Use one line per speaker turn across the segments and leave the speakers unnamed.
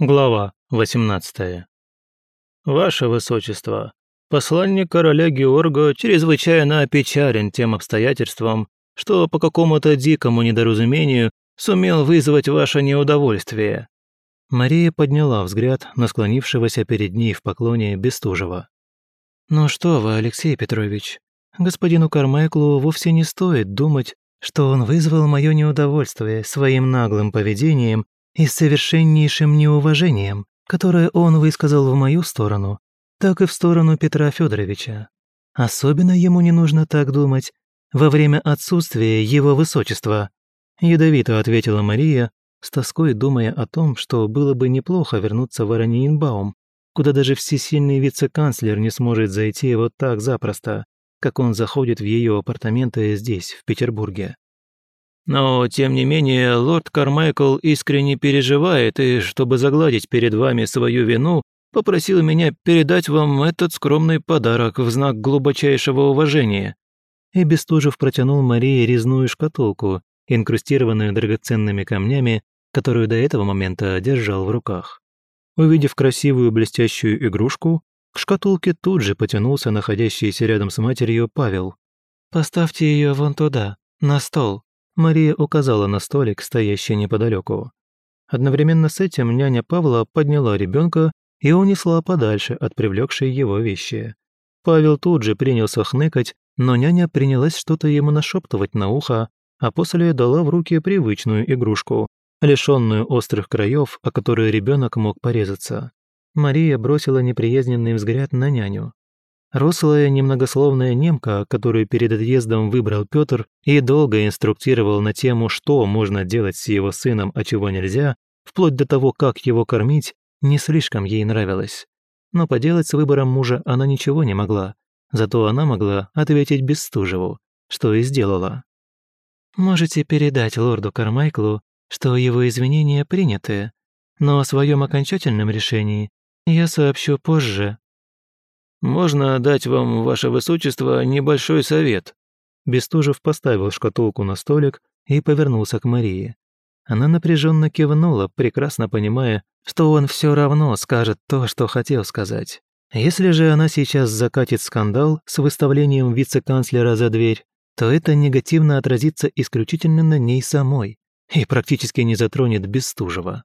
Глава 18. Ваше Высочество, посланник короля Георга чрезвычайно опечален тем обстоятельством, что по какому-то дикому недоразумению сумел вызвать ваше неудовольствие. Мария подняла взгляд на склонившегося перед ней в поклоне Бестужева. «Ну что вы, Алексей Петрович, господину Кармайклу вовсе не стоит думать, что он вызвал мое неудовольствие своим наглым поведением и совершеннейшим неуважением, которое он высказал в мою сторону, так и в сторону Петра Федоровича. Особенно ему не нужно так думать во время отсутствия его высочества. Ядовито ответила Мария, с тоской думая о том, что было бы неплохо вернуться в Ораниенбаум, куда даже всесильный вице-канцлер не сможет зайти вот так запросто, как он заходит в ее апартаменты здесь, в Петербурге. Но, тем не менее, лорд Кармайкл искренне переживает и, чтобы загладить перед вами свою вину, попросил меня передать вам этот скромный подарок в знак глубочайшего уважения». И Бестужев протянул Марии резную шкатулку, инкрустированную драгоценными камнями, которую до этого момента держал в руках. Увидев красивую блестящую игрушку, к шкатулке тут же потянулся находящийся рядом с матерью Павел. «Поставьте ее вон туда, на стол», Мария указала на столик, стоящий неподалеку. Одновременно с этим няня Павла подняла ребенка и унесла подальше от привлекшей его вещи. Павел тут же принялся хныкать, но няня принялась что-то ему нашептывать на ухо, а после дала в руки привычную игрушку, лишенную острых краев, о которые ребенок мог порезаться. Мария бросила неприязненный взгляд на няню. Рослая немногословная немка, которую перед отъездом выбрал Петр и долго инструктировал на тему, что можно делать с его сыном, а чего нельзя, вплоть до того, как его кормить, не слишком ей нравилось. Но поделать с выбором мужа она ничего не могла, зато она могла ответить Бестужеву, что и сделала. «Можете передать лорду Кармайклу, что его извинения приняты, но о своем окончательном решении я сообщу позже «Можно дать вам, ваше высочество, небольшой совет». Бестужев поставил шкатулку на столик и повернулся к Марии. Она напряженно кивнула, прекрасно понимая, что он все равно скажет то, что хотел сказать. Если же она сейчас закатит скандал с выставлением вице-канцлера за дверь, то это негативно отразится исключительно на ней самой и практически не затронет Бестужева.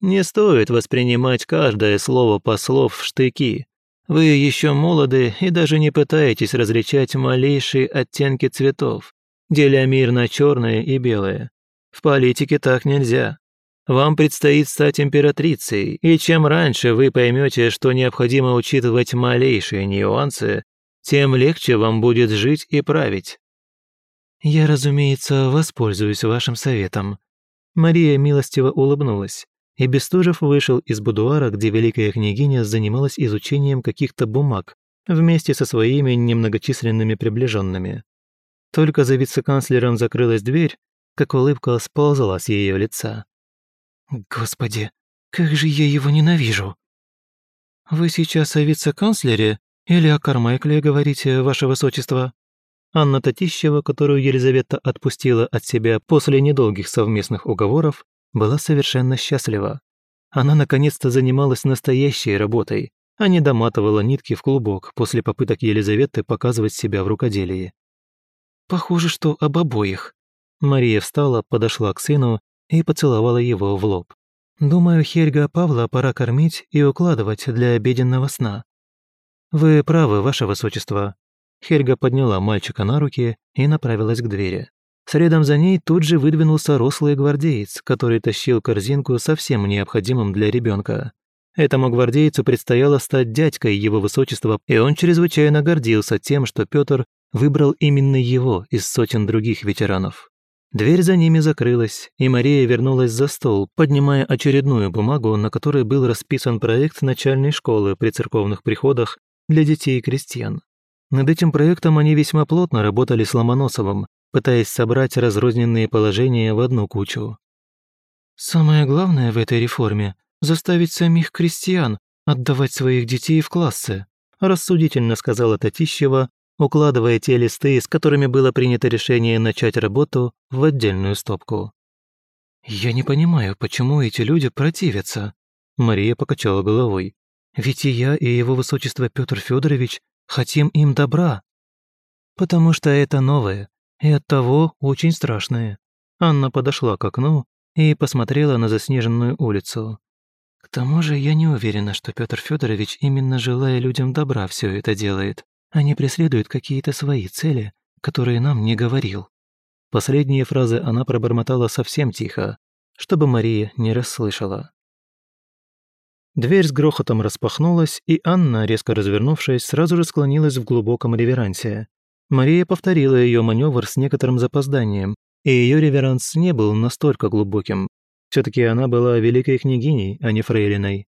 Не стоит воспринимать каждое слово послов в штыки, вы еще молоды и даже не пытаетесь различать малейшие оттенки цветов, деля мир на черное и белое. В политике так нельзя. Вам предстоит стать императрицей, и чем раньше вы поймете, что необходимо учитывать малейшие нюансы, тем легче вам будет жить и править. Я, разумеется, воспользуюсь вашим советом. Мария милостиво улыбнулась и Бестужев вышел из будуара, где великая княгиня занималась изучением каких-то бумаг вместе со своими немногочисленными приближенными. Только за вице-канцлером закрылась дверь, как улыбка сползла с ее лица. «Господи, как же я его ненавижу!» «Вы сейчас о вице-канцлере или о Кармайкле говорите, ваше высочество?» Анна Татищева, которую Елизавета отпустила от себя после недолгих совместных уговоров, была совершенно счастлива. Она наконец-то занималась настоящей работой, а не доматывала нитки в клубок после попыток Елизаветы показывать себя в рукоделии. «Похоже, что об обоих». Мария встала, подошла к сыну и поцеловала его в лоб. «Думаю, Хельга Павла пора кормить и укладывать для обеденного сна». «Вы правы, ваше высочество». Хельга подняла мальчика на руки и направилась к двери. Следом за ней тут же выдвинулся рослый гвардеец, который тащил корзинку со всем необходимым для ребенка. Этому гвардейцу предстояло стать дядькой его высочества, и он чрезвычайно гордился тем, что Петр выбрал именно его из сотен других ветеранов. Дверь за ними закрылась, и Мария вернулась за стол, поднимая очередную бумагу, на которой был расписан проект начальной школы при церковных приходах для детей и крестьян. Над этим проектом они весьма плотно работали с Ломоносовым, пытаясь собрать разрозненные положения в одну кучу. «Самое главное в этой реформе – заставить самих крестьян отдавать своих детей в классы», рассудительно сказала Татищева, укладывая те листы, с которыми было принято решение начать работу, в отдельную стопку. «Я не понимаю, почему эти люди противятся», Мария покачала головой. «Ведь и я, и его высочество Петр Федорович хотим им добра. Потому что это новое, и оттого очень страшное». Анна подошла к окну и посмотрела на заснеженную улицу. К тому же я не уверена, что Петр Федорович именно желая людям добра все это делает, а не преследует какие-то свои цели, которые нам не говорил. Последние фразы она пробормотала совсем тихо, чтобы Мария не расслышала. Дверь с грохотом распахнулась, и Анна, резко развернувшись, сразу же склонилась в глубоком реверансе. Мария повторила ее маневр с некоторым запозданием, и ее реверанс не был настолько глубоким. все таки она была великой княгиней, а не фрейлиной.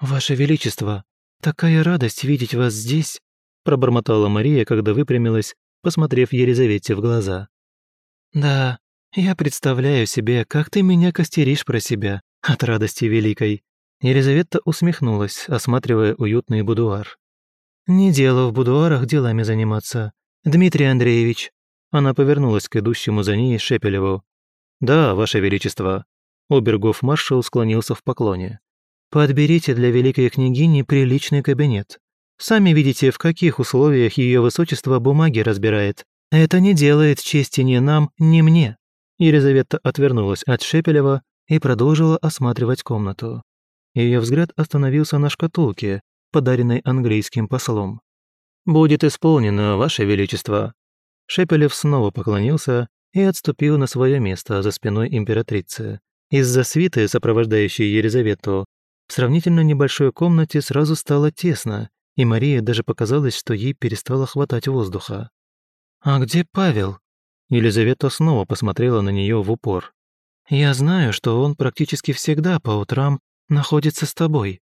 «Ваше Величество, такая радость видеть вас здесь!» пробормотала Мария, когда выпрямилась, посмотрев Елизавете в глаза. «Да, я представляю себе, как ты меня костеришь про себя от радости великой». Елизавета усмехнулась, осматривая уютный будуар. «Не дело в будуарах делами заниматься. Дмитрий Андреевич». Она повернулась к идущему за ней Шепелеву. «Да, Ваше Величество». Обергов-маршал склонился в поклоне. «Подберите для великой княгини приличный кабинет. Сами видите, в каких условиях ее высочество бумаги разбирает. Это не делает чести ни нам, ни мне». Елизавета отвернулась от Шепелева и продолжила осматривать комнату. Ее взгляд остановился на шкатулке, подаренной английским послом. «Будет исполнено, Ваше Величество». Шепелев снова поклонился и отступил на свое место за спиной императрицы. Из-за свиты, сопровождающей Елизавету, в сравнительно небольшой комнате сразу стало тесно, и Марии даже показалось, что ей перестало хватать воздуха. «А где Павел?» Елизавета снова посмотрела на нее в упор. «Я знаю, что он практически всегда по утрам находится с тобой.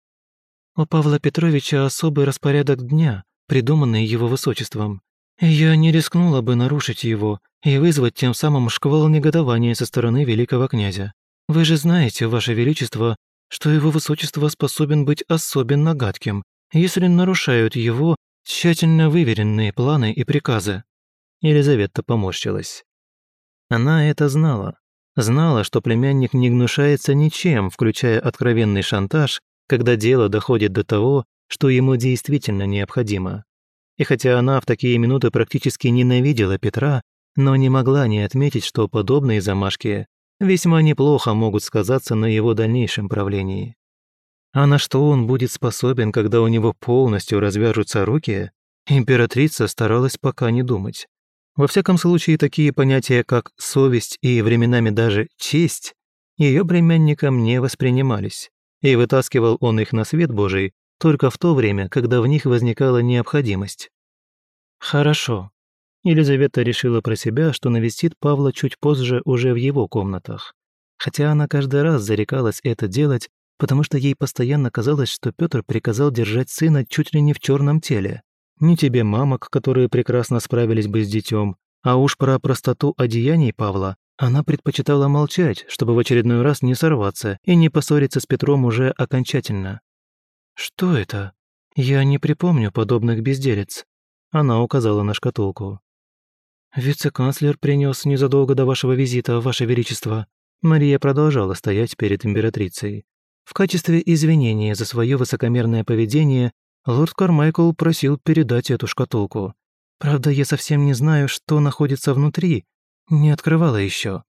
У Павла Петровича особый распорядок дня, придуманный его высочеством. Я не рискнула бы нарушить его и вызвать тем самым шквал негодования со стороны великого князя. Вы же знаете, ваше величество, что его высочество способен быть особенно гадким, если нарушают его тщательно выверенные планы и приказы». Елизавета поморщилась. Она это знала. Знала, что племянник не гнушается ничем, включая откровенный шантаж, когда дело доходит до того, что ему действительно необходимо. И хотя она в такие минуты практически ненавидела Петра, но не могла не отметить, что подобные замашки весьма неплохо могут сказаться на его дальнейшем правлении. А на что он будет способен, когда у него полностью развяжутся руки, императрица старалась пока не думать. Во всяком случае, такие понятия, как совесть и временами даже честь, ее племянникам не воспринимались, и вытаскивал он их на свет Божий только в то время, когда в них возникала необходимость. Хорошо. Елизавета решила про себя, что навестит Павла чуть позже уже в его комнатах. Хотя она каждый раз зарекалась это делать, потому что ей постоянно казалось, что Петр приказал держать сына чуть ли не в черном теле. Ни тебе мамок, которые прекрасно справились бы с детем, а уж про простоту одеяний Павла она предпочитала молчать, чтобы в очередной раз не сорваться и не поссориться с Петром уже окончательно. «Что это? Я не припомню подобных безделец», — она указала на шкатулку. «Вице-канцлер принес незадолго до вашего визита, ваше величество». Мария продолжала стоять перед императрицей. В качестве извинения за свое высокомерное поведение лорд Кармайкл просил передать эту шкатулку. Правда, я совсем не знаю, что находится внутри, не открывала еще.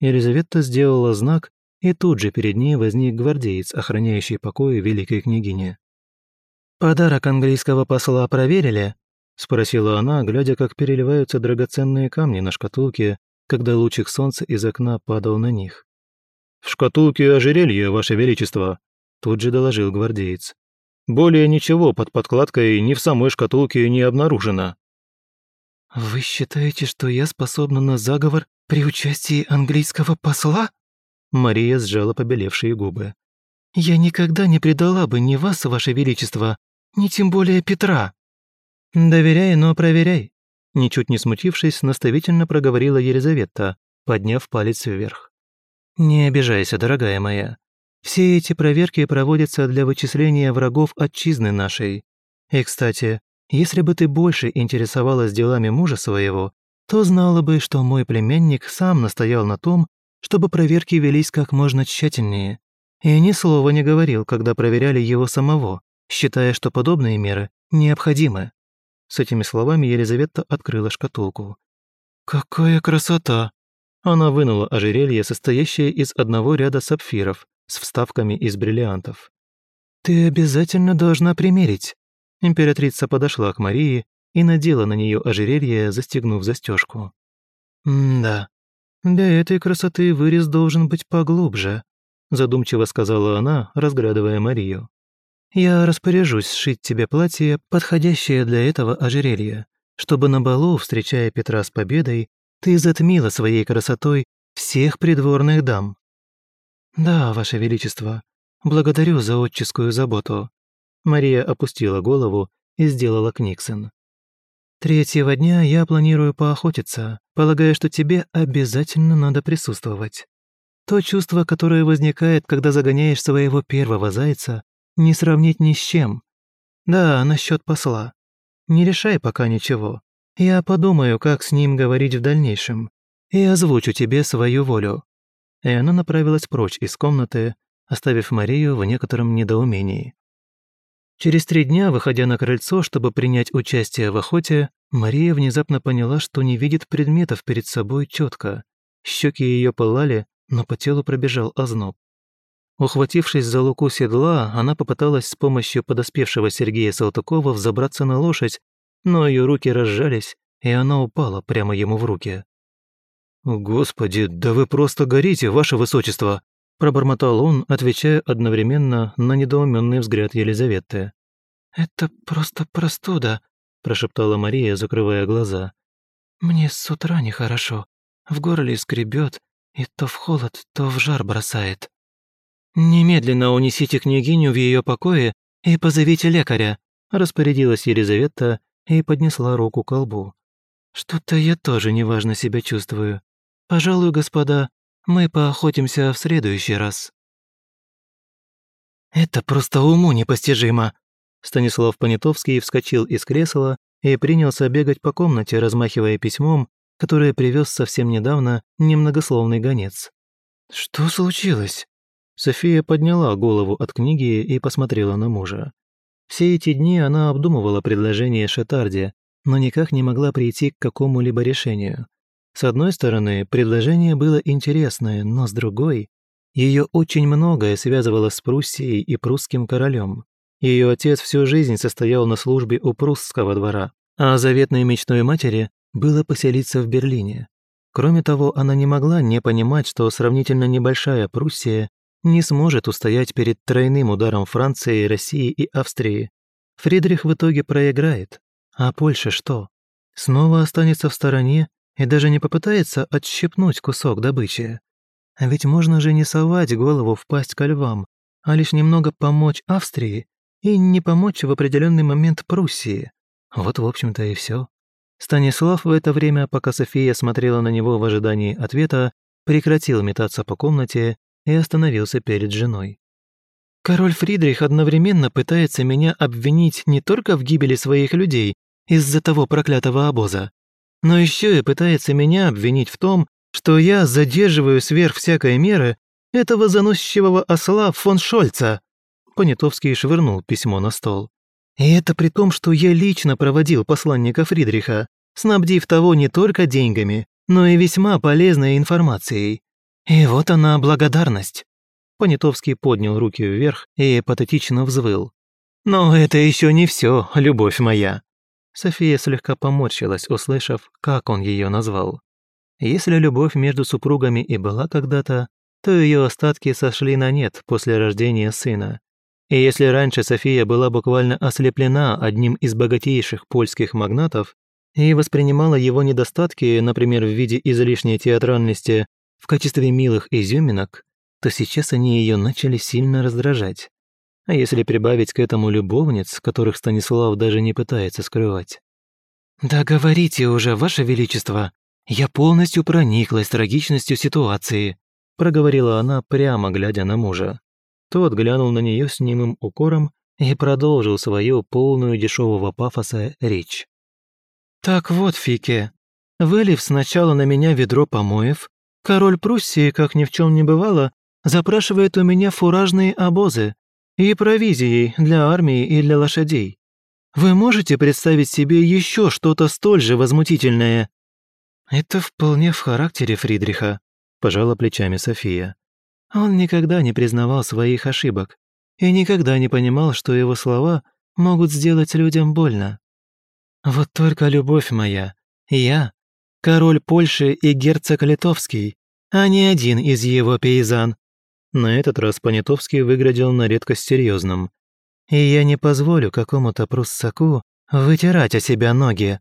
Елизавета сделала знак, и тут же перед ней возник гвардеец, охраняющий покои великой княгини. «Подарок английского посла проверили?» — спросила она, глядя, как переливаются драгоценные камни на шкатулке, когда лучик солнца из окна падал на них. «В шкатулке ожерелье, Ваше Величество», — тут же доложил гвардеец. «Более ничего под подкладкой ни в самой шкатулке не обнаружено». «Вы считаете, что я способна на заговор при участии английского посла?» Мария сжала побелевшие губы. «Я никогда не предала бы ни вас, Ваше Величество, ни тем более Петра». «Доверяй, но проверяй», ничуть не смутившись, наставительно проговорила Елизавета, подняв палец вверх. «Не обижайся, дорогая моя. Все эти проверки проводятся для вычисления врагов отчизны нашей. И, кстати, если бы ты больше интересовалась делами мужа своего, то знала бы, что мой племянник сам настоял на том, чтобы проверки велись как можно тщательнее. и ни слова не говорил, когда проверяли его самого, считая, что подобные меры необходимы. С этими словами Елизавета открыла шкатулку. «Какая красота!» Она вынула ожерелье, состоящее из одного ряда сапфиров с вставками из бриллиантов. «Ты обязательно должна примерить». Императрица подошла к Марии и надела на нее ожерелье, застегнув застежку. «Да, для этой красоты вырез должен быть поглубже», задумчиво сказала она, разглядывая Марию. «Я распоряжусь сшить тебе платье, подходящее для этого ожерелья, чтобы на балу, встречая Петра с победой, ты затмила своей красотой всех придворных дам». «Да, Ваше Величество, благодарю за отческую заботу». Мария опустила голову и сделала книксон. «Третьего дня я планирую поохотиться, полагая, что тебе обязательно надо присутствовать. То чувство, которое возникает, когда загоняешь своего первого зайца, не сравнить ни с чем. Да, насчет посла. Не решай пока ничего. Я подумаю, как с ним говорить в дальнейшем, и озвучу тебе свою волю». И она направилась прочь из комнаты, оставив Марию в некотором недоумении. Через три дня, выходя на крыльцо, чтобы принять участие в охоте, Мария внезапно поняла, что не видит предметов перед собой четко. Щеки ее пылали, но по телу пробежал озноб. Ухватившись за луку седла, она попыталась с помощью подоспевшего Сергея Салтыкова взобраться на лошадь, но ее руки разжались, и она упала прямо ему в руки. «Господи, да вы просто горите, ваше высочество!» Пробормотал он, отвечая одновременно на недоуменный взгляд Елизаветы. «Это просто простуда», прошептала Мария, закрывая глаза. «Мне с утра нехорошо. В горле скребет, и то в холод, то в жар бросает». «Немедленно унесите княгиню в ее покое и позовите лекаря», распорядилась Елизавета и поднесла руку к колбу. «Что-то я тоже неважно себя чувствую. Пожалуй, господа, мы поохотимся в следующий раз». «Это просто уму непостижимо!» Станислав Понятовский вскочил из кресла и принялся бегать по комнате, размахивая письмом, которое привез совсем недавно немногословный гонец. «Что случилось?» София подняла голову от книги и посмотрела на мужа. Все эти дни она обдумывала предложение Шетарди, но никак не могла прийти к какому-либо решению. С одной стороны, предложение было интересное, но с другой, ее очень многое связывало с Пруссией и прусским королем. Ее отец всю жизнь состоял на службе у прусского двора, а заветной мечтой матери было поселиться в Берлине. Кроме того, она не могла не понимать, что сравнительно небольшая Пруссия не сможет устоять перед тройным ударом Франции, России и Австрии. Фридрих в итоге проиграет. А Польша что? Снова останется в стороне и даже не попытается отщипнуть кусок добычи. Ведь можно же не совать голову в пасть ко львам, а лишь немного помочь Австрии и не помочь в определенный момент Пруссии. Вот, в общем-то, и все. Станислав в это время, пока София смотрела на него в ожидании ответа, прекратил метаться по комнате и остановился перед женой. «Король Фридрих одновременно пытается меня обвинить не только в гибели своих людей из-за того проклятого обоза, но еще и пытается меня обвинить в том, что я задерживаю сверх всякой меры этого заносчивого осла фон Шольца». Понятовский швырнул письмо на стол. «И это при том, что я лично проводил посланника Фридриха, снабдив того не только деньгами, но и весьма полезной информацией. И вот она благодарность». Понятовский поднял руки вверх и патетично взвыл. «Но это еще не все, любовь моя». София слегка поморщилась, услышав, как он ее назвал. Если любовь между супругами и была когда-то, то ее остатки сошли на нет после рождения сына. И если раньше София была буквально ослеплена одним из богатейших польских магнатов и воспринимала его недостатки, например, в виде излишней театральности, в качестве милых изюминок, то сейчас они ее начали сильно раздражать. А если прибавить к этому любовниц, которых Станислав даже не пытается скрывать? «Да говорите уже, Ваше Величество, я полностью прониклась трагичностью ситуации», проговорила она, прямо глядя на мужа. Тот глянул на нее с немым укором и продолжил свою полную дешевого пафоса речь. «Так вот, Фике, вылив сначала на меня ведро помоев, Король Пруссии, как ни в чем не бывало, запрашивает у меня фуражные обозы и провизией для армии и для лошадей. Вы можете представить себе еще что-то столь же возмутительное?» «Это вполне в характере Фридриха», – пожала плечами София. Он никогда не признавал своих ошибок и никогда не понимал, что его слова могут сделать людям больно. Вот только любовь моя, я, король Польши и герцог Литовский, а не один из его пейзан. На этот раз Понятовский выглядел на редкость серьезным. И я не позволю какому-то пруссаку вытирать о себя ноги.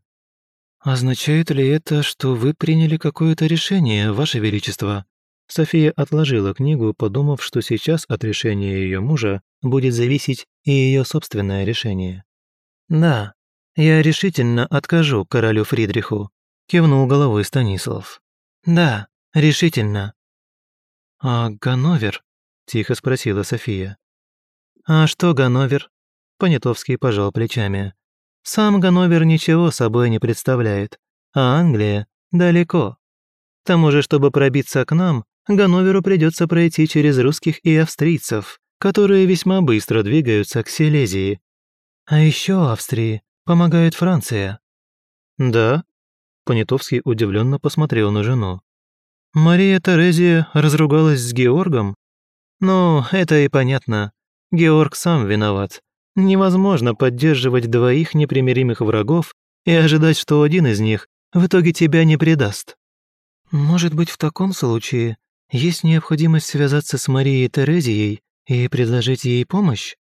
Означает ли это, что вы приняли какое-то решение, Ваше Величество? София отложила книгу, подумав, что сейчас от решения ее мужа будет зависеть и ее собственное решение. «Да, я решительно откажу королю Фридриху», – кивнул головой Станислав. «Да, решительно». «А Ганновер?» – тихо спросила София. «А что Ганновер?» – Понятовский пожал плечами. «Сам Ганновер ничего собой не представляет, а Англия далеко. К тому же, чтобы пробиться к нам, Ганноверу придется пройти через русских и австрийцев, которые весьма быстро двигаются к Силезии. А еще Австрии помогает Франция. Да? Понятовский удивленно посмотрел на жену. Мария Терезия разругалась с Георгом? Ну, это и понятно. Георг сам виноват. Невозможно поддерживать двоих непримиримых врагов и ожидать, что один из них в итоге тебя не предаст. Может быть, в таком случае есть необходимость связаться с Марией Терезией и предложить ей помощь?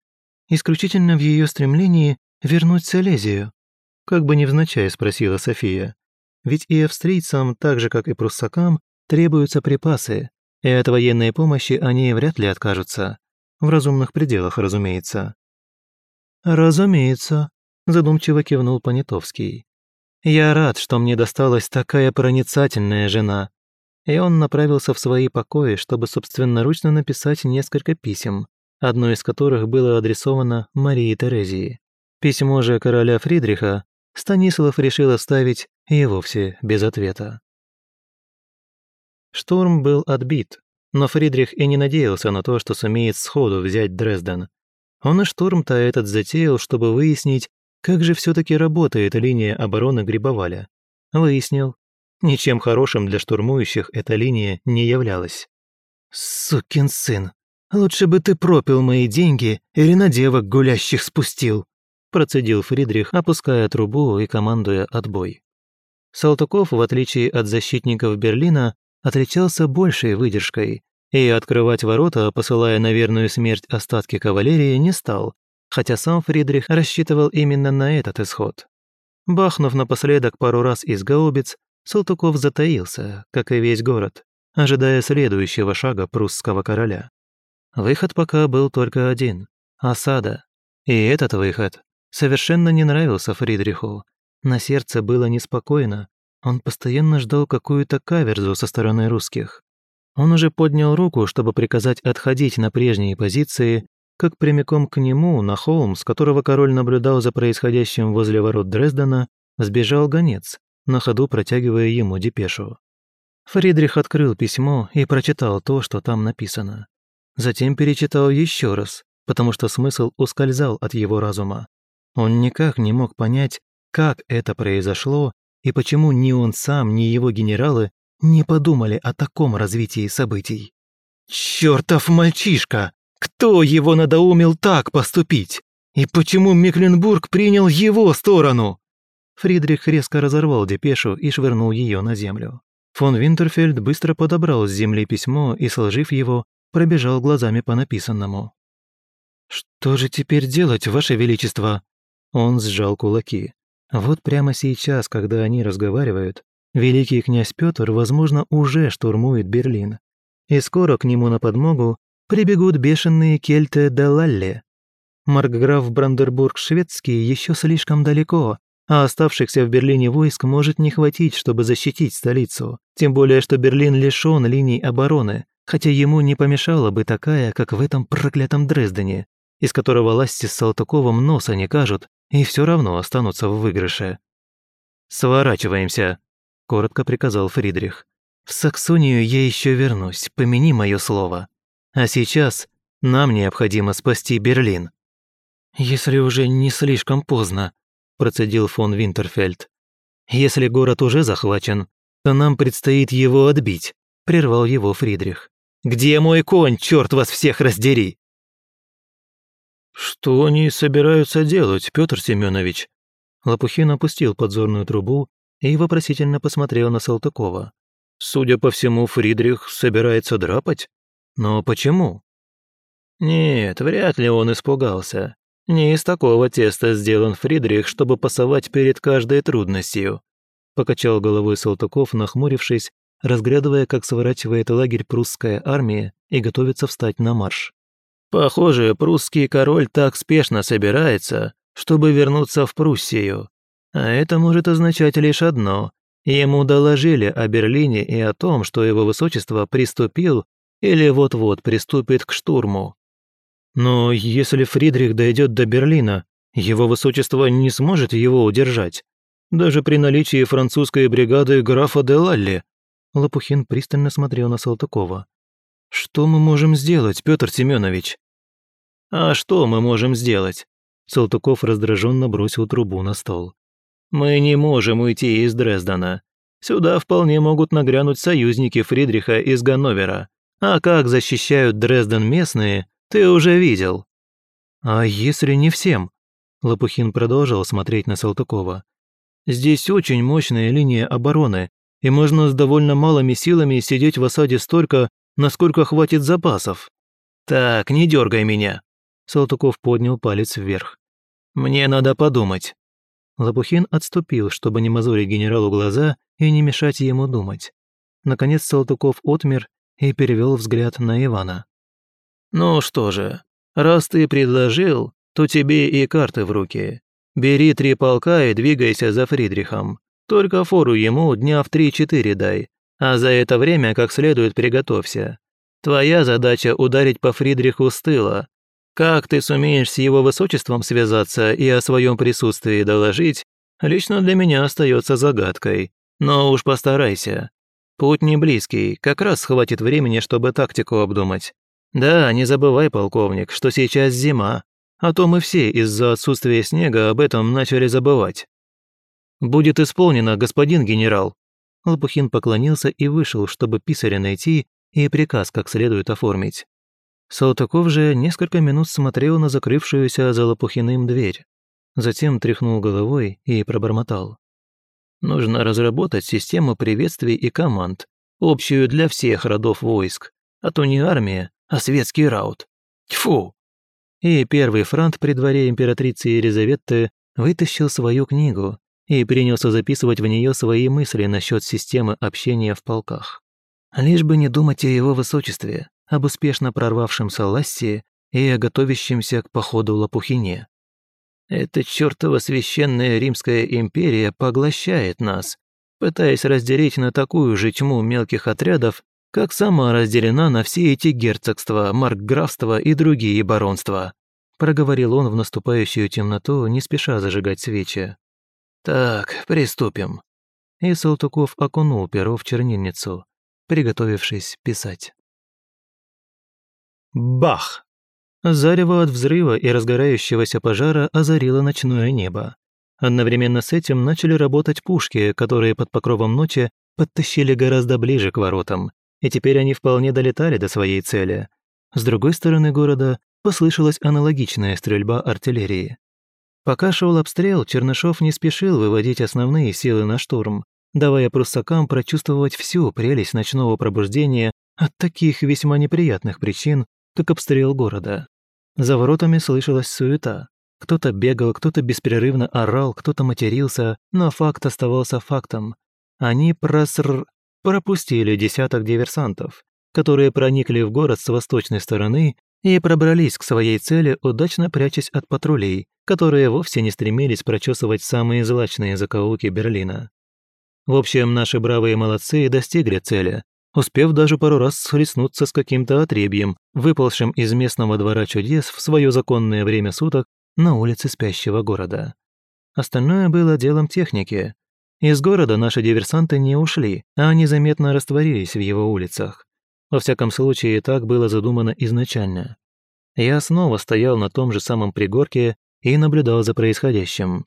Исключительно в ее стремлении вернуть Силезию?» Как бы невзначай спросила София. Ведь и австрийцам, так же как и пруссакам, требуются припасы, и от военной помощи они вряд ли откажутся. В разумных пределах, разумеется. «Разумеется», – задумчиво кивнул Понятовский. «Я рад, что мне досталась такая проницательная жена, и он направился в свои покои, чтобы собственноручно написать несколько писем, одно из которых было адресовано Марии Терезии. Письмо же короля Фридриха Станислав решил оставить и вовсе без ответа. Штурм был отбит, но Фридрих и не надеялся на то, что сумеет сходу взять Дрезден. Он и штурм-то этот затеял, чтобы выяснить, как же все таки работает линия обороны Грибоваля. Выяснил, Ничем хорошим для штурмующих эта линия не являлась. «Сукин сын, лучше бы ты пропил мои деньги или на девок гулящих спустил», процедил Фридрих, опуская трубу и командуя отбой. Салтыков, в отличие от защитников Берлина, отличался большей выдержкой и открывать ворота, посылая на верную смерть остатки кавалерии, не стал, хотя сам Фридрих рассчитывал именно на этот исход. Бахнув напоследок пару раз из гаубиц, Салтыков затаился, как и весь город, ожидая следующего шага прусского короля. Выход пока был только один – осада. И этот выход совершенно не нравился Фридриху. На сердце было неспокойно, он постоянно ждал какую-то каверзу со стороны русских. Он уже поднял руку, чтобы приказать отходить на прежние позиции, как прямиком к нему, на холм, с которого король наблюдал за происходящим возле ворот Дрездена, сбежал гонец, на ходу протягивая ему депешу. Фридрих открыл письмо и прочитал то, что там написано. Затем перечитал еще раз, потому что смысл ускользал от его разума. Он никак не мог понять, как это произошло и почему ни он сам, ни его генералы не подумали о таком развитии событий. «Чёртов мальчишка! Кто его надоумил так поступить? И почему Мекленбург принял его сторону?» Фридрих резко разорвал депешу и швырнул ее на землю. Фон Винтерфельд быстро подобрал с земли письмо и, сложив его, пробежал глазами по написанному. «Что же теперь делать, Ваше Величество?» Он сжал кулаки. Вот прямо сейчас, когда они разговаривают, великий князь Петр, возможно, уже штурмует Берлин. И скоро к нему на подмогу прибегут бешеные кельты де Лалле. Маркграф Брандербург шведский еще слишком далеко, а оставшихся в Берлине войск может не хватить, чтобы защитить столицу. Тем более, что Берлин лишён линий обороны, хотя ему не помешала бы такая, как в этом проклятом Дрездене, из которого Ласти с Салтыковым носа не кажут и все равно останутся в выигрыше. «Сворачиваемся», — коротко приказал Фридрих. «В Саксонию я еще вернусь, помяни мое слово». А сейчас нам необходимо спасти Берлин». «Если уже не слишком поздно», – процедил фон Винтерфельд. «Если город уже захвачен, то нам предстоит его отбить», – прервал его Фридрих. «Где мой конь, черт вас всех раздери!» «Что они собираются делать, Петр Семенович?» Лопухин опустил подзорную трубу и вопросительно посмотрел на Салтыкова. «Судя по всему, Фридрих собирается драпать? Но почему?» «Нет, вряд ли он испугался. Не из такого теста сделан Фридрих, чтобы пасовать перед каждой трудностью», покачал головой Салтыков, нахмурившись, разглядывая, как сворачивает лагерь прусская армия и готовится встать на марш. «Похоже, прусский король так спешно собирается, чтобы вернуться в Пруссию. А это может означать лишь одно. Ему доложили о Берлине и о том, что его высочество приступил или вот-вот приступит к штурму. Но если Фридрих дойдет до Берлина, его высочество не сможет его удержать. Даже при наличии французской бригады графа де Лалли. Лопухин пристально смотрел на Салтыкова. «Что мы можем сделать, Петр Семенович?» «А что мы можем сделать?» Салтыков раздраженно бросил трубу на стол. «Мы не можем уйти из Дрездена. Сюда вполне могут нагрянуть союзники Фридриха из Ганновера. А как защищают Дрезден местные, ты уже видел». «А если не всем?» Лопухин продолжал смотреть на Салтыкова. «Здесь очень мощная линия обороны, и можно с довольно малыми силами сидеть в осаде столько, насколько хватит запасов». «Так, не дергай меня», Салтыков поднял палец вверх. «Мне надо подумать». Лопухин отступил, чтобы не мозолить генералу глаза и не мешать ему думать. Наконец Салтыков отмер и перевел взгляд на Ивана. «Ну что же, раз ты предложил, то тебе и карты в руки. Бери три полка и двигайся за Фридрихом. Только фору ему дня в три-четыре дай, а за это время как следует приготовься. Твоя задача ударить по Фридриху с тыла, как ты сумеешь с его высочеством связаться и о своем присутствии доложить, лично для меня остается загадкой. Но уж постарайся. Путь не близкий, как раз хватит времени, чтобы тактику обдумать. Да, не забывай, полковник, что сейчас зима, а то мы все из-за отсутствия снега об этом начали забывать. Будет исполнено, господин генерал. Лопухин поклонился и вышел, чтобы писаря найти и приказ как следует оформить. Салтыков же несколько минут смотрел на закрывшуюся за Лопухиным дверь. Затем тряхнул головой и пробормотал. «Нужно разработать систему приветствий и команд, общую для всех родов войск, а то не армия, а светский раут. Тьфу!» И первый франт при дворе императрицы Елизаветы вытащил свою книгу и принялся записывать в нее свои мысли насчет системы общения в полках. Лишь бы не думать о его высочестве, об успешно прорвавшемся Лассе и о готовящемся к походу Лопухине. «Эта чертова священная Римская империя поглощает нас, пытаясь разделить на такую же тьму мелких отрядов, как сама разделена на все эти герцогства, маркграфства и другие баронства», проговорил он в наступающую темноту, не спеша зажигать свечи. «Так, приступим». И Салтуков окунул перо в чернильницу, приготовившись писать. Бах! Зарево от взрыва и разгорающегося пожара озарило ночное небо. Одновременно с этим начали работать пушки, которые под покровом ночи подтащили гораздо ближе к воротам, и теперь они вполне долетали до своей цели. С другой стороны города послышалась аналогичная стрельба артиллерии. Пока шел обстрел, Чернышов не спешил выводить основные силы на штурм, давая пруссакам прочувствовать всю прелесть ночного пробуждения от таких весьма неприятных причин, как обстрел города. За воротами слышалась суета. Кто-то бегал, кто-то беспрерывно орал, кто-то матерился, но факт оставался фактом. Они проср... пропустили десяток диверсантов, которые проникли в город с восточной стороны и пробрались к своей цели, удачно прячась от патрулей, которые вовсе не стремились прочесывать самые злачные закоулки Берлина. В общем, наши бравые молодцы достигли цели, успев даже пару раз схлестнуться с каким-то отребьем, выползшим из местного двора чудес в свое законное время суток на улице спящего города. Остальное было делом техники. Из города наши диверсанты не ушли, а незаметно растворились в его улицах. Во всяком случае, так было задумано изначально. Я снова стоял на том же самом пригорке и наблюдал за происходящим.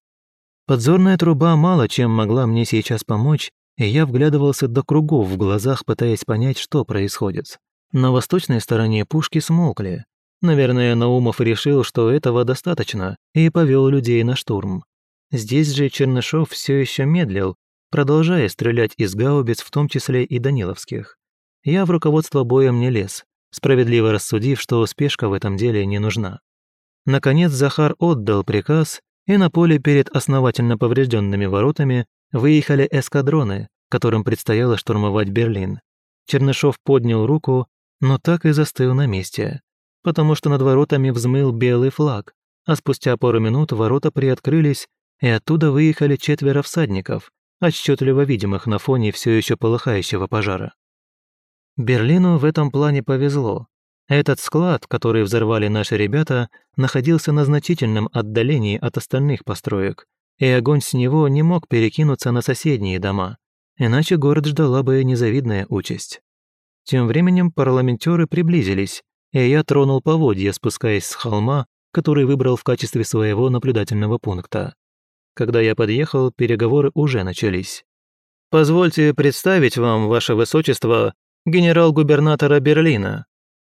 Подзорная труба мало чем могла мне сейчас помочь, и я вглядывался до кругов в глазах, пытаясь понять, что происходит. На восточной стороне пушки смолкли. Наверное, Наумов решил, что этого достаточно, и повел людей на штурм. Здесь же Чернышов все еще медлил, продолжая стрелять из гаубиц, в том числе и Даниловских. Я в руководство боем не лез, справедливо рассудив, что спешка в этом деле не нужна. Наконец Захар отдал приказ, и на поле перед основательно поврежденными воротами выехали эскадроны, которым предстояло штурмовать Берлин. Чернышов поднял руку, но так и застыл на месте, потому что над воротами взмыл белый флаг, а спустя пару минут ворота приоткрылись, и оттуда выехали четверо всадников, отчетливо видимых на фоне все еще полыхающего пожара. Берлину в этом плане повезло. Этот склад, который взорвали наши ребята, находился на значительном отдалении от остальных построек, и огонь с него не мог перекинуться на соседние дома, иначе город ждала бы незавидная участь. Тем временем парламентеры приблизились, и я тронул поводья, спускаясь с холма, который выбрал в качестве своего наблюдательного пункта. Когда я подъехал, переговоры уже начались. «Позвольте представить вам, ваше высочество, генерал-губернатора Берлина».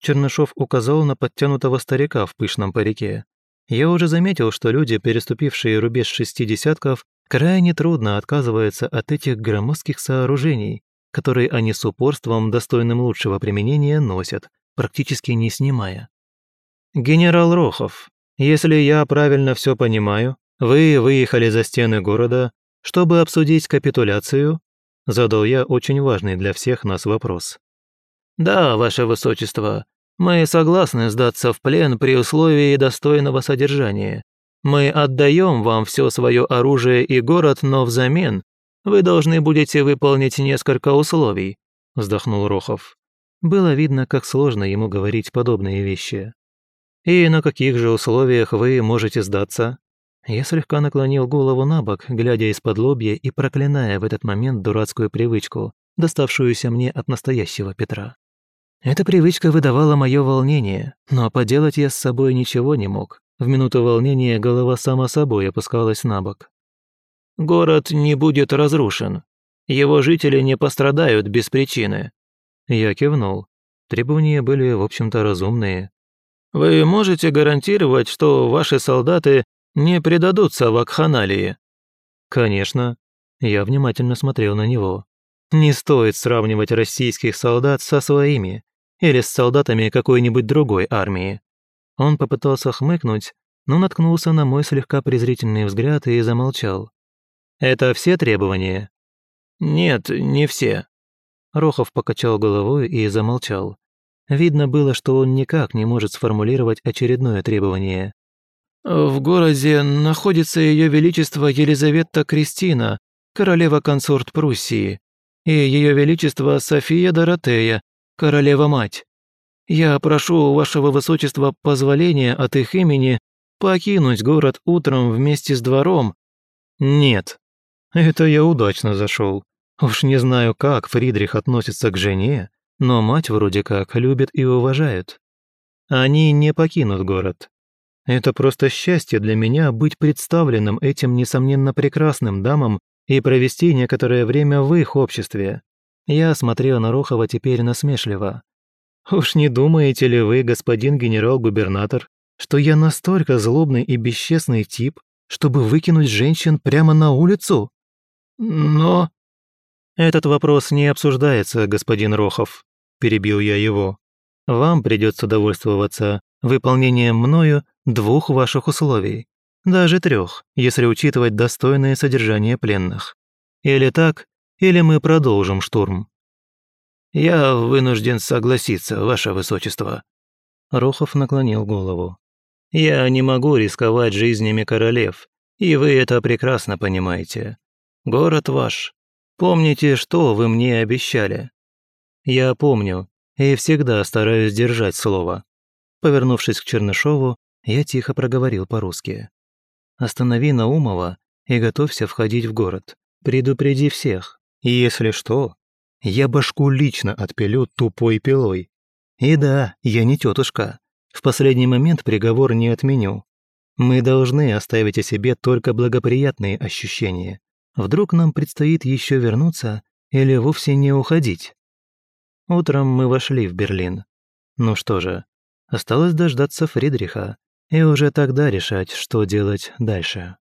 Чернышов указал на подтянутого старика в пышном парике. Я уже заметил, что люди, переступившие рубеж шестидесятков, крайне трудно отказываются от этих громоздких сооружений, которые они с упорством, достойным лучшего применения, носят, практически не снимая. «Генерал Рохов, если я правильно все понимаю, вы выехали за стены города, чтобы обсудить капитуляцию?» Задал я очень важный для всех нас вопрос. «Да, ваше высочество, мы согласны сдаться в плен при условии достойного содержания. Мы отдаем вам все свое оружие и город, но взамен вы должны будете выполнить несколько условий», вздохнул Рохов. Было видно, как сложно ему говорить подобные вещи. «И на каких же условиях вы можете сдаться?» Я слегка наклонил голову на бок, глядя из-под лобья и проклиная в этот момент дурацкую привычку, доставшуюся мне от настоящего Петра. Эта привычка выдавала мое волнение, но поделать я с собой ничего не мог. В минуту волнения голова сама собой опускалась на бок. «Город не будет разрушен. Его жители не пострадают без причины». Я кивнул. Требования были, в общем-то, разумные. «Вы можете гарантировать, что ваши солдаты не предадутся вакханалии?» «Конечно». Я внимательно смотрел на него. «Не стоит сравнивать российских солдат со своими или с солдатами какой-нибудь другой армии». Он попытался хмыкнуть, но наткнулся на мой слегка презрительный взгляд и замолчал. «Это все требования?» «Нет, не все». Рохов покачал головой и замолчал. Видно было, что он никак не может сформулировать очередное требование. В городе находится Ее Величество Елизавета Кристина, королева-консорт Пруссии, и Ее Величество София Доротея, королева-мать. Я прошу у вашего высочества позволения от их имени покинуть город утром вместе с двором. Нет, это я удачно зашел. Уж не знаю, как Фридрих относится к жене, но мать вроде как любит и уважает. Они не покинут город. Это просто счастье для меня быть представленным этим, несомненно, прекрасным дамам и провести некоторое время в их обществе. Я смотрел на Рохова теперь насмешливо. «Уж не думаете ли вы, господин генерал-губернатор, что я настолько злобный и бесчестный тип, чтобы выкинуть женщин прямо на улицу?» «Но...» «Этот вопрос не обсуждается, господин Рохов», – перебил я его. «Вам придется довольствоваться выполнением мною двух ваших условий, даже трех, если учитывать достойное содержание пленных. Или так, или мы продолжим штурм». «Я вынужден согласиться, ваше высочество». Рохов наклонил голову. «Я не могу рисковать жизнями королев, и вы это прекрасно понимаете. Город ваш. Помните, что вы мне обещали?» «Я помню и всегда стараюсь держать слово». Повернувшись к Чернышову, я тихо проговорил по-русски. «Останови Наумова и готовься входить в город. Предупреди всех. И если что, я башку лично отпилю тупой пилой. И да, я не тетушка. В последний момент приговор не отменю. Мы должны оставить о себе только благоприятные ощущения. Вдруг нам предстоит еще вернуться или вовсе не уходить? Утром мы вошли в Берлин. Ну что же, осталось дождаться Фридриха и уже тогда решать, что делать дальше.